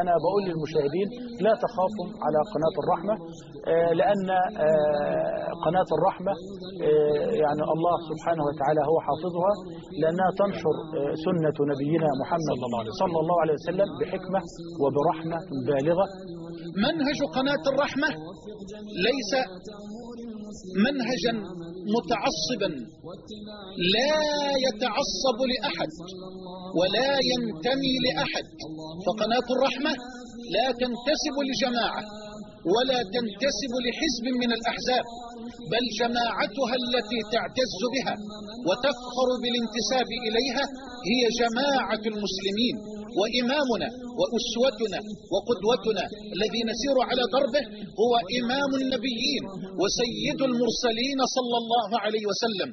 أنا بقول للمشاهدين لا تخافوا على قناة الرحمة آه، لأن آه، قناة الرحمة آه، يعني الله سبحانه وتعالى هو حافظها لأنها تنشر سنة نبينا محمد صلى الله عليه وسلم بحكمة وبرحمة بالغة. منهج قناة الرحمة ليس منهجا متعصبا لا يتعصب لأحد ولا ينتمي لأحد. فقناة الرحمة لا تنتسب لجماعة ولا تنتسب لحزب من الأحزاب بل جماعتها التي تعتز بها وتفخر بالانتساب إليها هي جماعة المسلمين. وإمامنا وأسوتنا وقدوتنا الذي نسير على دربه هو إمام النبيين وسيد المرسلين صلى الله عليه وسلم.